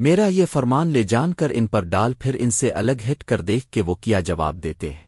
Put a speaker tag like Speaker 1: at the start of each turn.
Speaker 1: میرا یہ فرمان لے جان کر ان پر ڈال، پھر ان سے الگ ہٹ کر دیکھ کہ وہ کیا جواب دیتے ہیں۔